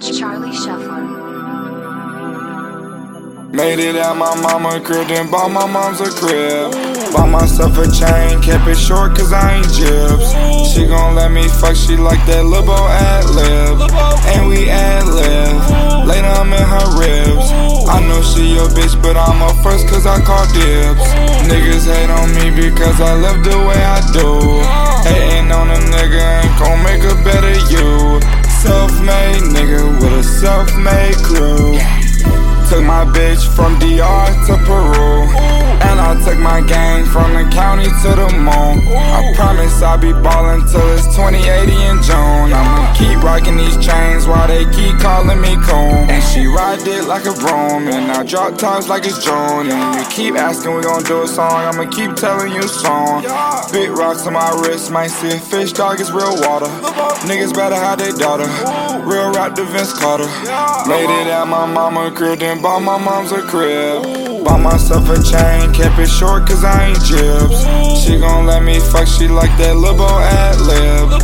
Charlie Shuffler. Made it at my mama crib, then bought my mom's a crib. Bought myself a chain, kept it short cause I ain't jibs. She gon' let me fuck, she like that Libo ad lib. And we ad lib. Later I'm in her ribs. I know she your bitch, but I'm up first cause I call dibs. Niggas hate on me because I live the way I do. Self-made crew. Took my bitch from DR to Peru. And I took my gang from the county to the moon. I promise I'll be ballin' till it's 2080 in June. I'ma keep rockin' these chains while they keep calling me coon. Ride it like a broom. And I drop tops like it's June. And you keep asking we gon' do a song. I'ma keep telling you a song. Big rocks on my wrist, might see a fish dog, it's real water. Niggas better have their daughter. Real rap to Vince Carter. Made it at my mama crib, then bought my mom's a crib. Bought myself a chain, kept it short cause I ain't jibs. She gon' let me fuck, she like that Libo ad lib.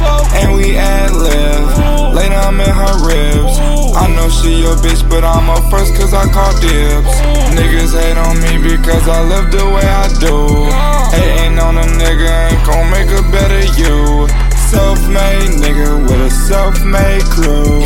I'm up first cause I call dibs. Niggas hate on me because I live the way I do. Hating on a nigga ain't gon' make a better you. Self-made nigga with a self-made crew.